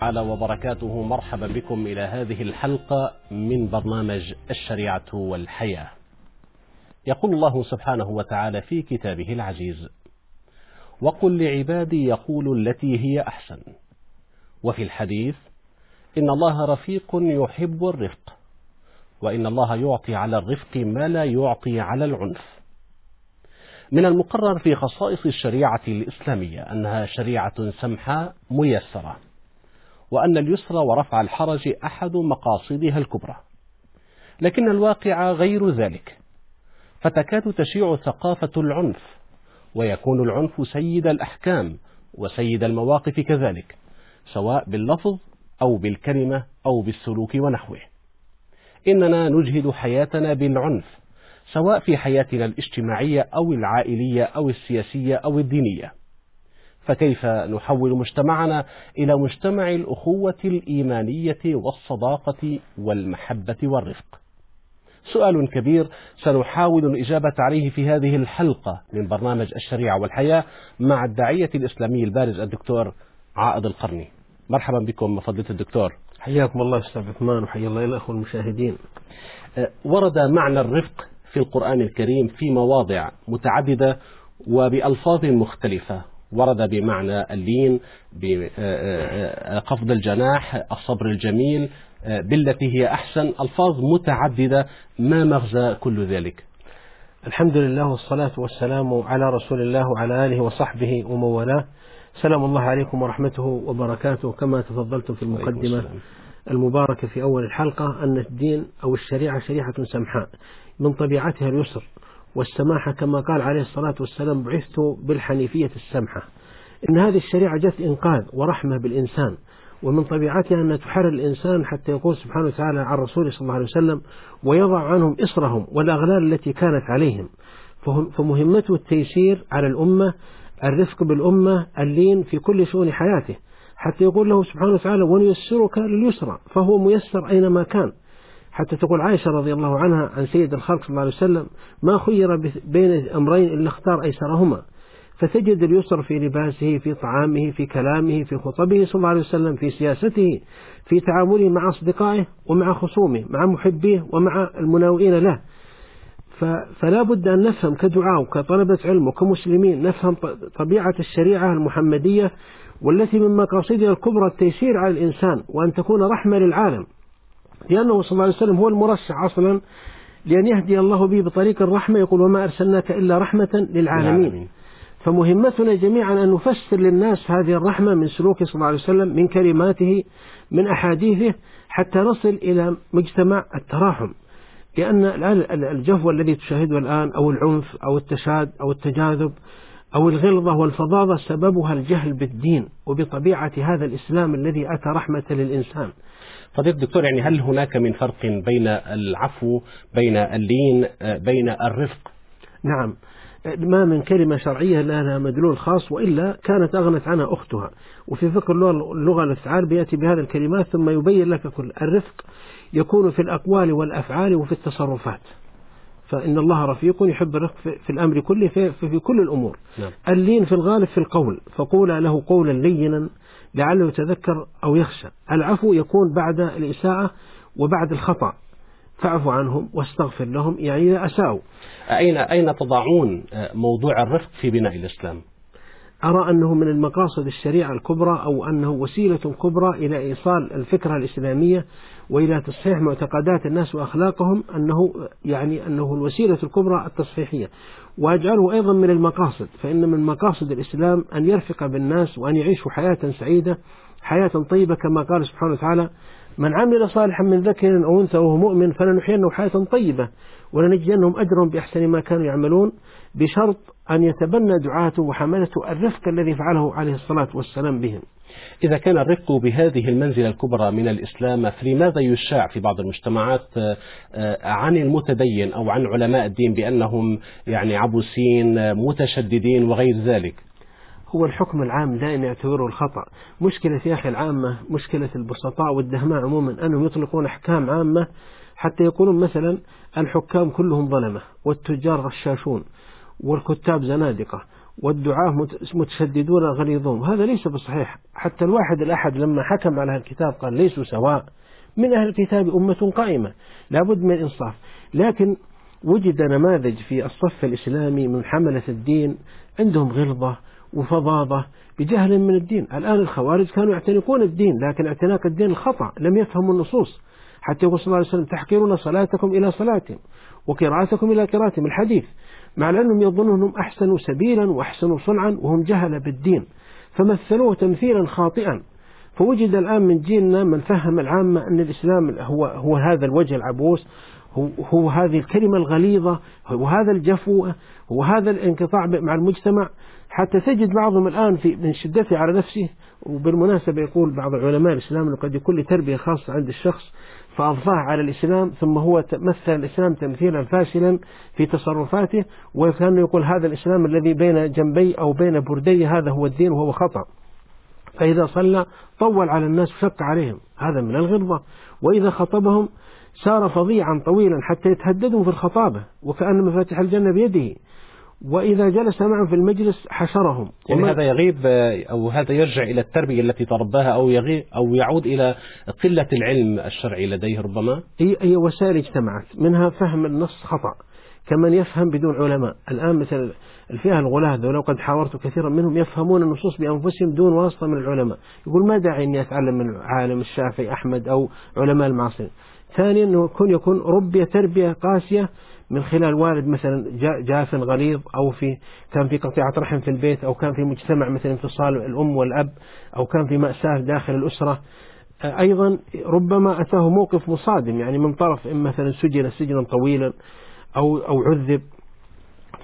تعالى وبركاته. مرحبا بكم إلى هذه الحلقة من برنامج الشريعة والحياة. يقول الله سبحانه وتعالى في كتابه العزيز وقل لعبادي يقولوا التي هي أحسن. وفي الحديث إن الله رفيق يحب الرفق وإن الله يعطي على الرفق ما لا يعطي على العنف. من المقرر في خصائص الشريعة الإسلامية أنها شريعة سمحة ميسرة. وأن اليسر ورفع الحرج أحد مقاصدها الكبرى. لكن الواقع غير ذلك. فتكاد تشيع ثقافة العنف ويكون العنف سيد الأحكام وسيد المواقف كذلك سواء باللفظ أو بالكلمة أو بالسلوك ونحوه. إننا نجهد حياتنا بالعنف سواء في حياتنا الاجتماعية أو العائلية أو السياسية أو الدينية. فكيف نحول مجتمعنا إلى مجتمع الأخوة الإيمانية والصداقة والمحبة والرفق؟ سؤال كبير سنحاول الإجابة عليه في هذه الحلقة من برنامج الشريعة والحياة مع الداعية الإسلامي البارز الدكتور عائض القرني. مرحبا بكم فضيلة الدكتور. حياكم الله أستاذ عثمان وحيا الله الأخوة المشاهدين. ورد معنى الرفق في القرآن الكريم في مواضع متعددة وبألفاظ مختلفة. ورد بمعنى اللين بقفض الجناح الصبر الجميل بالتي هي أحسن ألفاظ متعددة ما مغزى كل ذلك. الحمد لله والصلاة والسلام على رسول الله وعلى آله وصحبه ومن والاه سلام الله عليكم ورحمته وبركاته كما تفضلتم في المقدمة المباركة في أول الحلقة أن الدين أو الشريعة شريعة سمحاء من طبيعتها اليسر. والسماحة كما قال عليه الصلاة والسلام بعثت بالحنيفية السمحة. إن هذه الشريعة جت إنقاذ ورحمة بالإنسان ومن طبيعتها أن تحرر الإنسان حتى يقول سبحانه وتعالى عن رسوله صلى الله عليه وسلم ويضع عنهم إصرهم والأغلال التي كانت عليهم فمهمته التيسير على الأمة الرفق بالأمة اللين في كل شؤون حياته حتى يقول له سبحانه وتعالى ونيسرك لليسرى فهو ميسر أينما كان. حتى تقول عائشة رضي الله عنها عن سيد الخلق صلى الله عليه وسلم ما خير بين أمرين إلا اختار أيسرهما. فتجد اليسر في لباسه في طعامه في كلامه في خطبه صلى الله عليه وسلم في سياسته في تعامله مع أصدقائه ومع خصومه مع محبيه ومع المناوئين له. فلا بد أن نفهم كدعاء وكطلبة علم وكمسلمين نفهم طبيعة الشريعة المحمدية والتي من مقاصدها الكبرى التيسير على الإنسان وأن تكون رحمة للعالم. لأنه صلى الله عليه وسلم هو المرشح أصلا لأن يهدي الله به بطريق الرحمة يقول وما أرسلناك إلا رحمة للعالمين. فمهمتنا جميعا أن نفسر للناس هذه الرحمة من سلوكه صلى الله عليه وسلم من كلماته من أحاديثه حتى نصل إلى مجتمع التراحم. لأن الجفوة الذي تشاهده الآن أو العنف أو التشاد أو التجاذب أو الغلظة والفظاظة سببها الجهل بالدين وبطبيعة هذا الإسلام الذي أتى رحمة للإنسان. فضيلة الدكتور يعني هل هناك من فرق بين العفو بين اللين بين الرفق؟ نعم. ما من كلمة شرعية لها مدلول خاص وإلا كانت أغنت عنها أختها. وفي فقه اللغة الأفعال بيأتي بهذه الكلمات ثم يبين لك كل الرفق يكون في الأقوال والأفعال وفي التصرفات. فإن الله رفيق يحب الرفق في الأمر كله في, في, في كل الأمور. نعم. اللين في الغالب في القول فقولا له قولا لينا لعله يتذكر أو يخشى. العفو يكون بعد الإساءة وبعد الخطأ. فاعفوا عنهم واستغفر لهم يعني إذا أساءوا. أين أين تضعون موضوع الرفق في بناء الإسلام؟ أرى أنه من المقاصد الشريعة الكبرى أو أنه وسيلة كبرى إلى إيصال الفكرة الإسلامية وإلى تصحيح معتقدات الناس وأخلاقهم أنه يعني أنه الوسيلة الكبرى التصحيحية. وأجعله أيضا من المقاصد فإن من مقاصد الإسلام أن يرفق بالناس وأن يعيشوا حياة سعيدة حياة طيبة كما قال سبحانه وتعالى من عمل صالحا من ذكر أو أنثى وهو مؤمن فلنحيينه حياة طيبة ولنجزينهم أجرهم بأحسن ما كانوا يعملون بشرط أن يتبنى دعاته وحملته الرفق الذي فعله عليه الصلاة والسلام بهم. إذا كان الرفق بهذه المنزلة الكبرى من الإسلام فلماذا يشاع في بعض المجتمعات عن المتدين أو عن علماء الدين بأنهم يعني عبوسين متشددين وغير ذلك؟ هو الحكم العام دائما يعتبره الخطأ. مشكلة يا أخي العامة مشكلة البسطاء والدهماء عموما. أنهم يطلقون أحكام عامة حتى يقولون مثلا الحكام كلهم ظلمة والتجار غشاشون والكتاب زنادقة والدعاة متشددون غليظون. وهذا ليس بصحيح. حتى الواحد الأحد لما حكم على الكتاب قال ليسوا سواء. من أهل الكتاب أمة قائمة. لابد من الإنصاف. لكن وجد نماذج في الصف الإسلامي من حملة الدين عندهم غلظة وفظاظة بجهل من الدين. الآن الخوارج كانوا يعتنقون الدين لكن اعتناق الدين الخطأ لم يفهموا النصوص. حتى يقول صلى الله عليه وسلم تحقرون صلاتكم إلى صلاتهم وقراءتكم إلى قراءتهم الحديث مع أنهم يظنون أنهم أحسنوا سبيلا وأحسنوا صنعا وهم جهل بالدين فمثلوه تمثيلا خاطئا. فوجد الآن من جيلنا من فهم العامة أن الإسلام هو, هو هذا الوجه العبوس هو, هو هذه الكلمة الغليظة هو هذا الجفو هذا الانقطاع مع المجتمع. حتى تجد بعضهم الآن في من شدته على نفسه وبالمناسبة يقول بعض علماء الإسلام أنه قد يكون لتربية خاصة عند الشخص فأضفاه على الإسلام ثم هو مثل الإسلام تمثيلا فاشلا في تصرفاته وكان يقول هذا الإسلام الذي بين جنبي أو بين بردي هذا هو الدين وهو خطأ. فإذا صلى طول على الناس وشق عليهم هذا من الغلظة وإذا خطبهم سار فظيعا طويلا حتى يتهددوا في الخطابة وكأن مفاتيح الجنة بيده. وإذا جلس معهم في المجلس حشرهم. يعني هذا يغيب أو هذا يرجع إلى التربية التي ترباها أو يغيب أو يعود إلى قلة العلم الشرعي لديه ربما؟ هي, هي وسائل اجتمعت منها فهم النص خطأ كمن يفهم بدون علماء. الآن مثل الفئة الغلاة ولو قد حاورت كثيرا منهم يفهمون النصوص بأنفسهم دون واسطة من العلماء. يقول ما داعي أني أتعلم من عالم الشافعي أحمد أو علماء المعاصرين؟ ثانيا أنه يكون يكون ربي تربية قاسية من خلال والد مثلا جاف غليظ أو في كان في قطيعة رحم في البيت أو كان في مجتمع مثل انفصال الأم والأب أو كان في مأساة داخل الأسرة. أيضا ربما أتاه موقف مصادم يعني من طرف إما مثلا سجن سجنا طويلا أو أو عذب.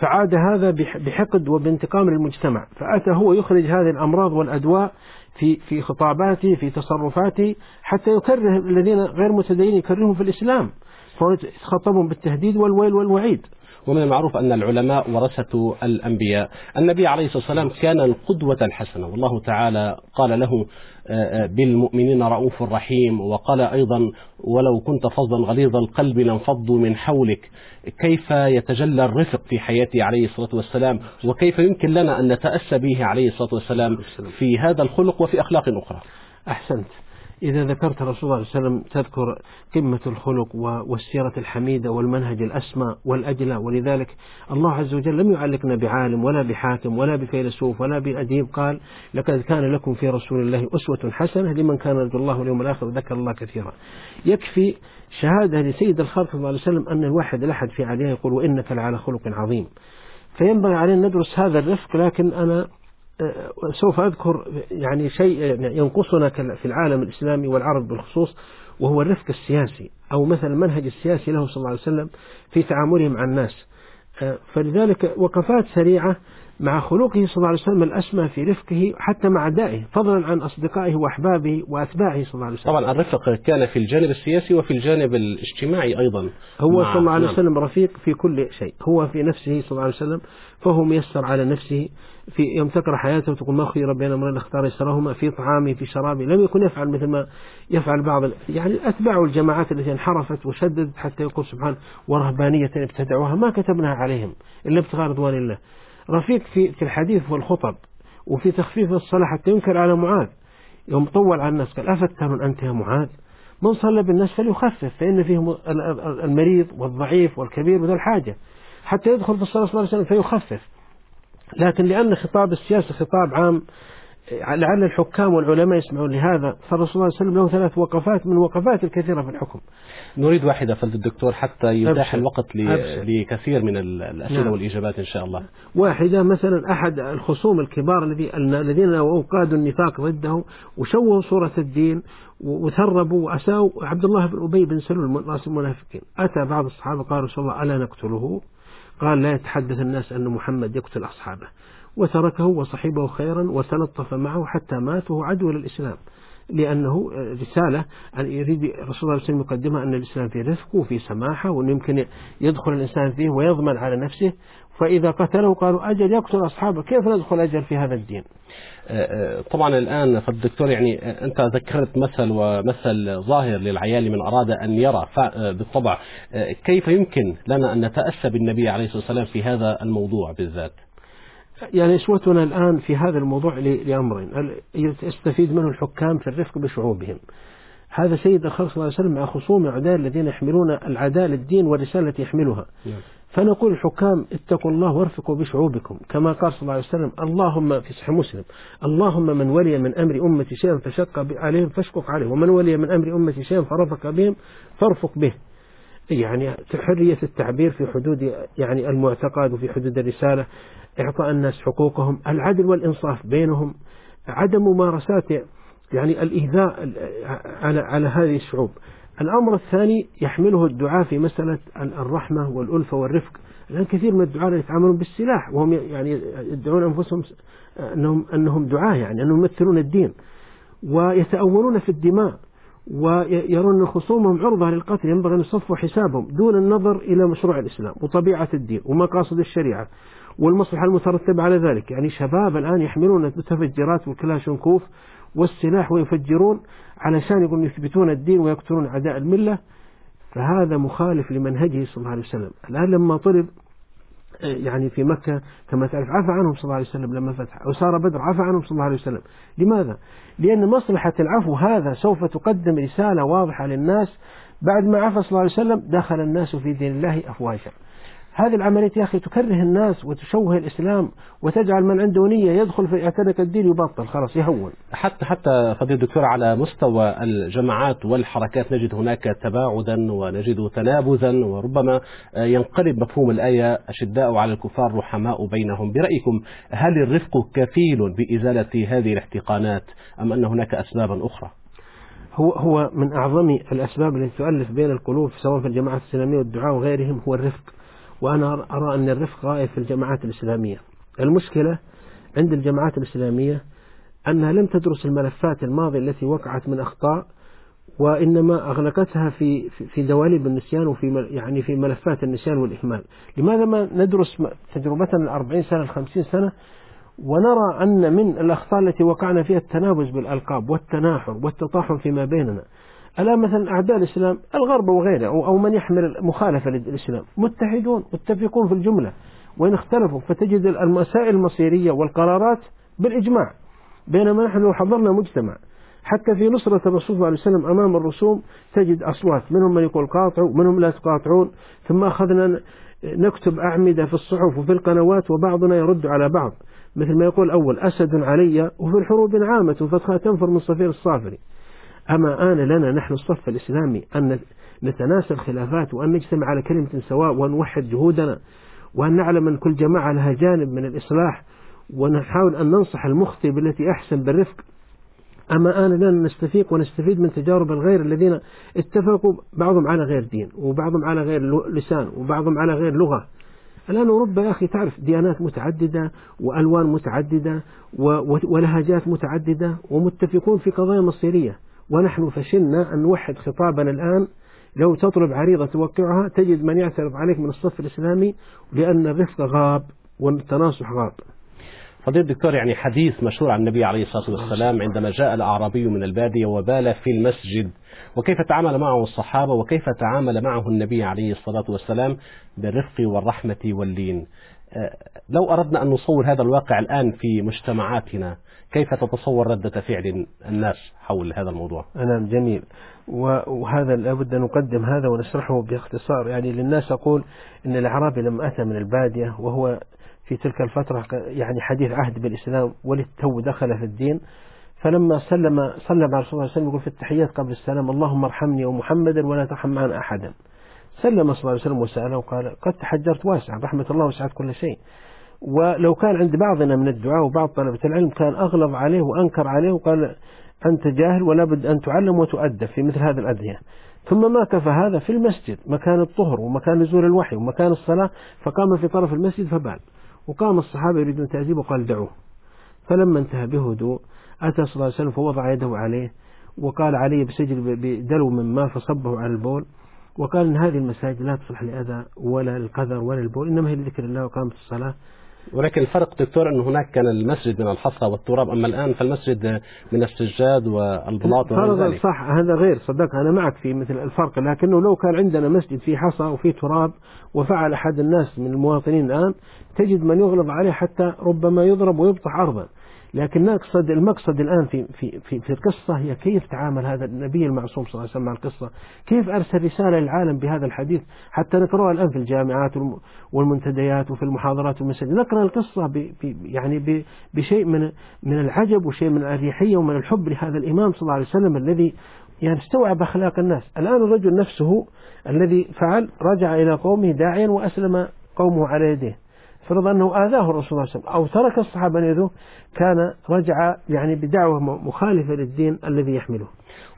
فعاد هذا بحقد وبانتقام للمجتمع. فأتى هو يخرج هذه الأمراض والأدواء في في خطاباته في تصرفاته حتى يكره الذين غير متدينين يكرههم في الإسلام. فيتخطبهم بالتهديد والويل والوعيد. ومن المعروف أن العلماء ورثة الأنبياء. النبي عليه الصلاة والسلام كان القدوة الحسنة. والله تعالى قال له آه، آه، بالمؤمنين رؤوف رحيم. وقال أيضا ولو كنت فظا غليظ القلب لانفضوا من حولك. كيف يتجلى الرفق في حياته عليه الصلاة والسلام؟ وكيف يمكن لنا أن نتأسى به عليه الصلاة والسلام في هذا الخلق وفي أخلاق أخرى؟ أحسنت. إذا ذكرت رسول الله صلى الله عليه وسلم تذكر قمة الخلق والسيرة الحميدة والمنهج الأسمى والأجلى ولذلك الله عز وجل لم يعلقنا بعالم ولا بحاكم ولا بفيلسوف ولا بأديب. قال لقد كان لكم في رسول الله أسوة حسنة لمن كان يرجو الله واليوم الآخر وذكر الله كثيرا. يكفي شهادة لسيد الخلق صلى الله عليه وسلم أن الواحد الأحد في عليه يقول وإنك لعلى خلق عظيم. فينبغي علينا ندرس هذا الرفق لكن أنا سوف أذكر يعني شيء ينقصنا في العالم الإسلامي والعرب بالخصوص وهو الرفق السياسي أو مثلا المنهج السياسي له صلى الله عليه وسلم في تعامله مع الناس. فلذلك وقفات سريعة مع خلقه صلى الله عليه وسلم الأسمى في رفقه حتى مع أعدائه فضلا عن أصدقائه وأحبابه وأتباعه صلى الله عليه وسلم. طبعا الرفق كان في الجانب السياسي وفي الجانب الاجتماعي أيضا. هو صلى الله عليه نعم. وسلم رفيق في كل شيء هو في نفسه صلى الله عليه وسلم فهو ميسر على نفسه في يوم تقرأ حياته تقول ما خير بين أمرين أختار يسرهما في طعامه في شرابه لم يكن يفعل مثل ما يفعل بعض يعني أتباع الجماعات التي انحرفت وشددت حتى يقول سبحانه ورهبانية ابتدعوها ما كتبناها عليهم إلا ابتغاء رضوان الله. رفيق في في الحديث والخطب وفي تخفيف الصلاة حتى ينكر على معاذ. يوم طول على الناس قال أفتن أنت يا معاذ؟ من صلى بالناس فليخفف فإن فيهم المريض والضعيف والكبير وذا الحاجة حتى يدخل في الصلاة صلى الله عليه وسلم فيخفف. لكن لأن خطاب السياسة خطاب عام لعل الحكام والعلماء يسمعون لهذا فالرسول صلى الله عليه وسلم له ثلاث وقفات من وقفات الكثيرة في الحكم. نريد واحدة فلد الدكتور حتى يتاح الوقت لكثير من الأسئلة نعم. والإجابات إن شاء الله. واحدة مثلا أحد الخصوم الكبار الذين أوقادوا النفاق ضده وشوهوا صورة الدين وثربوا وأساءوا عبد الله بن أبي بن سلول رأس المنافقين. أتى بعض الصحابة قال رسول الله ألا نقتله قال لا يتحدث الناس أن محمد يقتل أصحابه. وتركه وصحبه خيرا وتلطف معه حتى مات وهو عدو للإسلام. لأنه رسالة أن يريد رسول الله صلى الله عليه وسلم يقدمها أن الإسلام في رفق وفي سماحة وأنه يمكن يدخل الإنسان فيه ويضمن على نفسه. فإذا قتله قالوا أجل يقتل أصحابه كيف ندخل أجل في هذا الدين؟ آه، آه، طبعا الآن فالدكتور يعني آه، أنت ذكرت مثل ومثل ظاهر للعيال من أراد أن يرى بالطبع. كيف يمكن لنا أن نتأسى بالنبي عليه الصلاة والسلام في هذا الموضوع بالذات؟ يعني اسوتنا الآن في هذا الموضوع لأمرين. يستفيد منه الحكام في الرفق بشعوبهم. هذا سيد الخلق صلى الله عليه وسلم مع خصوم عدال الذين يحملون العدالة الدين والرسالة التي يحملها. نعم. فنقول الحكام اتقوا الله وارفقوا بشعوبكم. كما قال صلى الله عليه وسلم اللهم في صحيح مسلم اللهم من ولي من أمر أمتي شيئا فشق عليهم فاشقق عليه ومن ولي من أمر أمتي شيئا فرفق بهم فارفق به يعني حرية التعبير في حدود يعني المعتقد وفي حدود الرسالة إعطاء الناس حقوقهم العدل والإنصاف بينهم عدم ممارسات يعني الإيذاء على على هذه الشعوب. الأمر الثاني يحمله الدعاء في مسألة الرحمة والألفة والرفق. لأن كثير من الدعاة يتعاملون بالسلاح وهم يعني يدعون أنفسهم أنهم أنهم دعاة يعني أنهم يمثلون الدين ويتأولون في الدماء. ويرون خصومهم عرضة للقتل ينبغي أن يصفوا حسابهم دون النظر إلى مشروع الإسلام وطبيعة الدين ومقاصد الشريعة والمصلحة المترتبة على ذلك. يعني شباب الآن يحملون المتفجرات والكلاشنكوف والسلاح ويفجرون علشان يقولون يثبتون الدين ويقتلون أعداء الملة. فهذا مخالف لمنهجه صلى الله عليه وسلم. الآن لما طلب يعني في مكة كما تعرف عفى عنهم صلى الله عليه وسلم لما فتح وصار بدر عفى عنهم صلى الله عليه وسلم لماذا؟ لأن مصلحة العفو هذا سوف تقدم رسالة واضحة للناس بعد ما عفى صلى الله عليه وسلم دخل الناس في دين الله أفواجا هذه العملية يا أخي تكره الناس وتشوه الإسلام وتجعل من عنده نية يدخل في يعتنق الدين يبطل خلاص يهون. حتى حتى فضيلة الدكتور على مستوى الجماعات والحركات نجد هناك تباعدا ونجد تنابذا وربما ينقلب مفهوم الآية أشداء على الكفار رحماء بينهم. برأيكم هل الرفق كفيل بإزالة هذه الاحتقانات أم أن هناك أسبابا أخرى؟ هو هو من أعظم الأسباب التي تؤلف بين القلوب سواء في الجماعات الإسلامية والدعاء وغيرهم هو الرفق. وأنا أرى أن الرفق غائب في الجماعات الإسلامية. المشكلة عند الجماعات الإسلامية أنها لم تدرس الملفات الماضية التي وقعت من أخطاء وإنما أغلقتها في في دواليب النسيان وفي يعني في ملفات النسيان والإهمال. لماذا ما ندرس تجربتنا الأربعين سنة الخمسين سنة ونرى أن من الأخطاء التي وقعنا فيها التنابز بالألقاب والتناحر والتطاحن فيما بيننا. الآن مثلا أعداء الإسلام الغرب وغيره أو, من يحمل مخالفة للإسلام. متحدون متفقون في الجملة. وإن اختلفوا فتجد المسائل المصيرية والقرارات بالإجماع بينما نحن لو حضرنا مجتمع حتى في نصرة الرسول صلى الله عليه وسلم أمام الرسوم تجد أصوات منهم من يقول قاطعوا ومنهم لا تقاطعون. ثم أخذنا نكتب أعمدة في الصحف وفي القنوات وبعضنا يرد على بعض. مثل ما يقول أول أسد علي وفي الحروب عامة فتخا تنفر من صفير الصافري. أما آن لنا نحن الصف الإسلامي أن نتناسى الخلافات وأن نجتمع على كلمة سواء ونوحد جهودنا وأن نعلم أن كل جماعة لها جانب من الإصلاح ونحاول أن ننصح المخطئ بالتي أحسن بالرفق. أما آن لنا نستفيق ونستفيد من تجارب الغير الذين اتفقوا بعضهم على غير دين وبعضهم على غير لسان وبعضهم على غير لغة. الآن أوروبا يا أخي تعرف ديانات متعددة وألوان متعددة ولهجات متعددة ومتفقون في قضايا مصيرية. ونحن فشلنا أن نوحد خطابنا الآن. لو تطلب عريضة توقعها تجد من يعترض عليك من الصف الإسلامي لأن الرفق غاب والتناصح غاب. فضيلة الدكتور يعني حديث مشهور عن النبي عليه الصلاة والسلام عندما جاء الأعرابي من البادية وبال في المسجد. وكيف تعامل معه الصحابة؟ وكيف تعامل معه النبي عليه الصلاة والسلام بالرفق والرحمة واللين؟ آه، لو أردنا أن نصور هذا الواقع الآن في مجتمعاتنا كيف تتصور ردة فعل الناس حول هذا الموضوع؟ نعم جميل. وهذا لابد أن نقدم هذا ونشرحه باختصار. يعني للناس أقول أن الأعرابي لما أتى من البادية وهو في تلك الفترة يعني حديث عهد بالإسلام وللتو دخل في الدين. فلما سلم صلى مع رسول الله صلى الله عليه وسلم يقول في التحيات قبل السلام اللهم ارحمني ومحمدا ولا ترحم معنا أحدا. سلم صلى الله عليه وسلم وسأله وقال قد تحجرت واسعا رحمة الله وسعت كل شيء. ولو كان عند بعضنا من الدعاء وبعض طلبة العلم كان أغلظ عليه وأنكر عليه وقال أنت جاهل ولا بد أن تعلم وتؤدب في مثل هذه الأدعية ثم ما كفى هذا في المسجد مكان الطهر ومكان نزول الوحي ومكان الصلاة فقام في طرف المسجد فبال. وقام الصحابة يريدون تعذيبه وقال دعوه. فلما انتهى بهدوء أتى صلى الله عليه وسلم فوضع يده عليه وقال عليه بسجل بدلو من ماء فصبه على البول. وقال إن هذه المساجد لا تصلح لأذى ولا القذر ولا البول إنما هي لذكر الله وقامت الصلاة. ولكن الفرق دكتور أنه هناك كان المسجد من الحصى والتراب أما الآن فالمسجد من السجاد والبلاط فرضا صح هذا غير صدق أنا معك في مثل الفرق لكنه لو كان عندنا مسجد فيه حصى وفيه تراب وفعل أحد الناس من المواطنين الآن تجد من يغلظ عليه حتى ربما يضرب ويبطح أرضا. لكن نقصد المقصد الآن في, في, في, في القصة هي كيف تعامل هذا النبي المعصوم صلى الله عليه وسلم مع القصة. كيف أرسل رسالة للعالم بهذا الحديث؟ حتى نقرأها الآن في الجامعات والمنتديات وفي المحاضرات والمساجد. نقرأ القصة ب يعني بشيء من من العجب وشيء من الأريحية ومن الحب لهذا الإمام صلى الله عليه وسلم الذي يعني استوعب أخلاق الناس. الآن الرجل نفسه الذي فعل رجع إلى قومه داعيا وأسلم قومه على يديه. فرض أنه آذاه الرسول صلى الله عليه وسلم أو ترك الصحابة أن يذوه كان رجع يعني بدعوة مخالفة للدين الذي يحمله.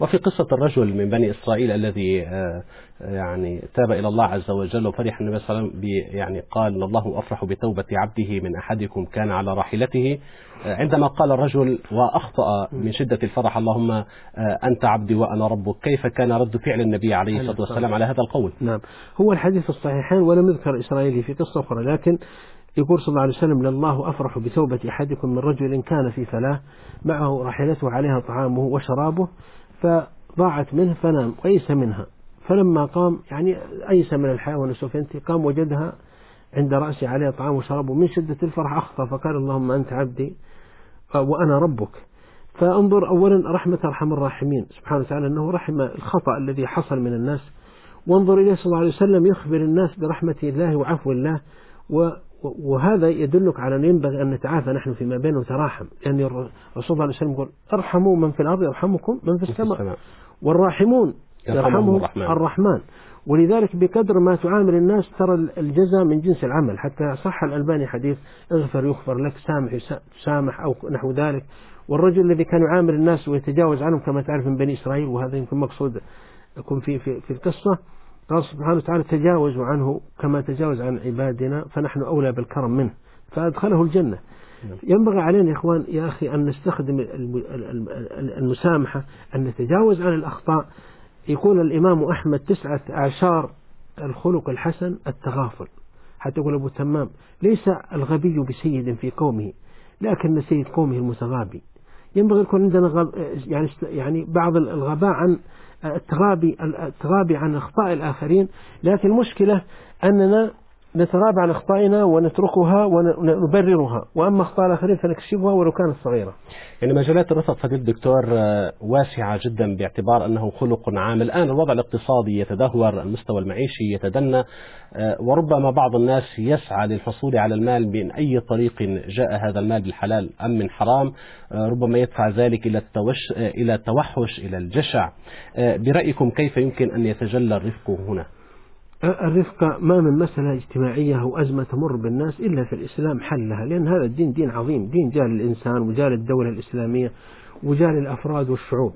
وفي قصة الرجل من بني إسرائيل الذي آه، يعني تاب إلى الله عز وجل وفرح النبي صلى الله عليه وسلم يعني قال الله أفرح بتوبة عبده من أحدكم كان على راحلته. آه، عندما قال الرجل وأخطأ من شدة الفرح اللهم آه، أنت عبدي وأنا ربك. كيف كان رد فعل النبي عليه الصلاة والسلام. على هذا القول؟ نعم. هو الحديث الصحيحين ولم يذكر إسرائيلي في قصة أخرى لكن يقول صلى الله عليه وسلم لله أفرح بتوبة أحدكم من رجل كان في فلاة معه راحلته عليها طعامه وشرابه فضاعت منه فنام ويس منها. فلما قام يعني أيس من الحياة ونسوفنتي قام وجدها عند رأسه عليها طعام وشرابه. من شدة الفرح أخطأ فقال اللهم أنت عبدي وأنا ربك. فانظر أولا رحمة أرحم الراحمين. سبحانه وتعالى أنه رحم الخطأ الذي حصل من الناس. وانظر إليه صلى الله عليه وسلم يخبر الناس برحمة الله وعفو الله وهذا يدلك على أن ينبغي أن نتعافى نحن فيما بيننا وتراحم لأن الرسول صلى الله عليه وسلم يقول ارحموا من في الأرض يرحمكم من في السماء. والراحمون يرحمهم الرحمن. الرحمن. ولذلك بقدر ما تعامل الناس ترى الجزاء من جنس العمل. حتى صح الألباني حديث اغفر يغفر لك سامح سامح أو نحو ذلك. والرجل الذي كان يعامل الناس ويتجاوز عنهم كما تعرف من بني إسرائيل وهذا يمكن مقصود يكون في, في, في القصة قال سبحانه وتعالى تجاوزوا عنه كما تجاوز عن عبادنا فنحن أولى بالكرم منه فأدخله الجنة. نعم. ينبغي علينا يا إخوان يا أخي أن نستخدم المسامحة أن نتجاوز عن الأخطاء. يقول الإمام أحمد تسعة أعشار الخلق الحسن التغافل. حتى يقول أبو تمام ليس الغبي بسيد في قومه لكن سيد قومه المتغابي. ينبغي يكون عندنا يعني يعني بعض الغباء عن التغابي التغابي عن أخطاء الآخرين لكن المشكلة أننا نتغاضى عن أخطائنا ونتركها ونبررها. وأما أخطاء الآخرين فنكشفها ولو كانت صغيرة. يعني مجالات الرفق فضيلة الدكتور آه، واسعة جدا باعتبار أنه خلق عام. الآن الوضع الاقتصادي يتدهور المستوى المعيشي يتدنى آه، وربما بعض الناس يسعى للحصول على المال من أي طريق جاء هذا المال بالحلال أم من حرام. آه، ربما يدفع ذلك إلى التوش إلى التوحش إلى الجشع. برأيكم كيف يمكن أن يتجلى الرفق هنا؟ الرفقة ما من مسألة اجتماعية أو أزمة تمر بالناس إلا في الإسلام حلها لأن هذا الدين دين عظيم دين جال الإنسان وجال الدولة الإسلامية وجال الأفراد والشعوب.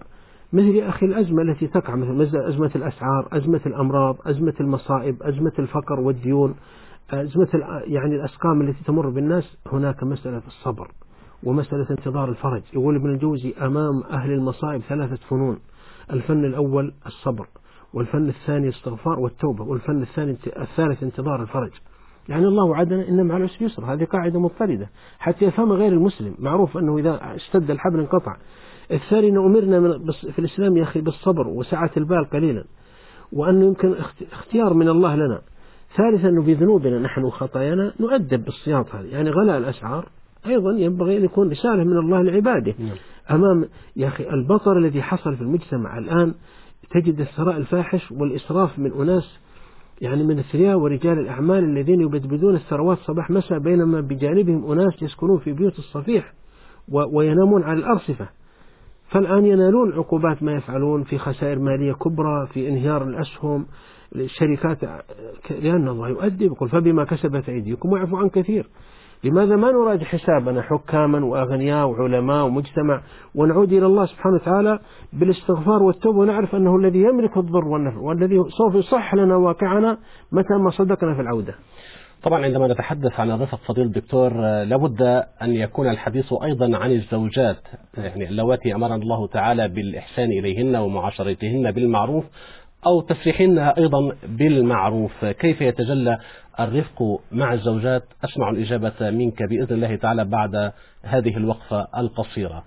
مثل يا أخي الأزمة التي تقع مثل أزمة الأسعار أزمة الأمراض أزمة المصائب أزمة الفقر والديون أزمة يعني الأسقام التي تمر بالناس هناك مسألة الصبر ومسألة انتظار الفرج. يقول ابن الجوزي أمام أهل المصائب ثلاثة فنون الفن الأول الصبر. والفن الثاني الاستغفار والتوبة والفن الثاني الثالث انتظار الفرج. يعني الله وعدنا إن مع العسر يسر هذه قاعدة مضطردة. حتى يفهم غير المسلم معروف أنه إذا اشتد الحبل انقطع. الثاني أن أمرنا من في الإسلام يا أخي بالصبر وسعة البال قليلا وأنه يمكن اختيار من الله لنا. ثالثا أنه بذنوبنا نحن وخطايانا نؤدب بالصياط هذه. يعني غلاء الأسعار أيضا ينبغي أن يكون رسالة من الله لعباده. نعم. أمام يا أخي البطر الذي حصل في المجتمع الآن تجد الثراء الفاحش والإسراف من أناس يعني من الثرياء ورجال الأعمال الذين يبدبدون الثروات صباح مساء بينما بجانبهم أناس يسكنون في بيوت الصفيح وينامون على الأرصفة. فالآن ينالون عقوبات ما يفعلون في خسائر مالية كبرى في انهيار الأسهم الشركات لأن الله يؤدي يقول فبما كسبت أيديكم ويعفو عن كثير. لماذا ما نراجع حسابنا حكاما وأغنياء وعلماء ومجتمع ونعود إلى الله سبحانه وتعالى بالاستغفار والتوبة ونعرف أنه الذي يملك الضر والنفع والذي سوف يصح لنا واقعنا متى ما صدقنا في العودة. طبعا عندما نتحدث عن الرفق فضيل الدكتور لابد أن يكون الحديث أيضا عن الزوجات يعني اللواتي أمرنا الله تعالى بالإحسان إليهن ومعاشرتهن بالمعروف أو تسريحنها أيضا بالمعروف. كيف يتجلى الرفق مع الزوجات؟ أسمع الإجابة منك بإذن الله تعالى بعد هذه الوقفة القصيرة.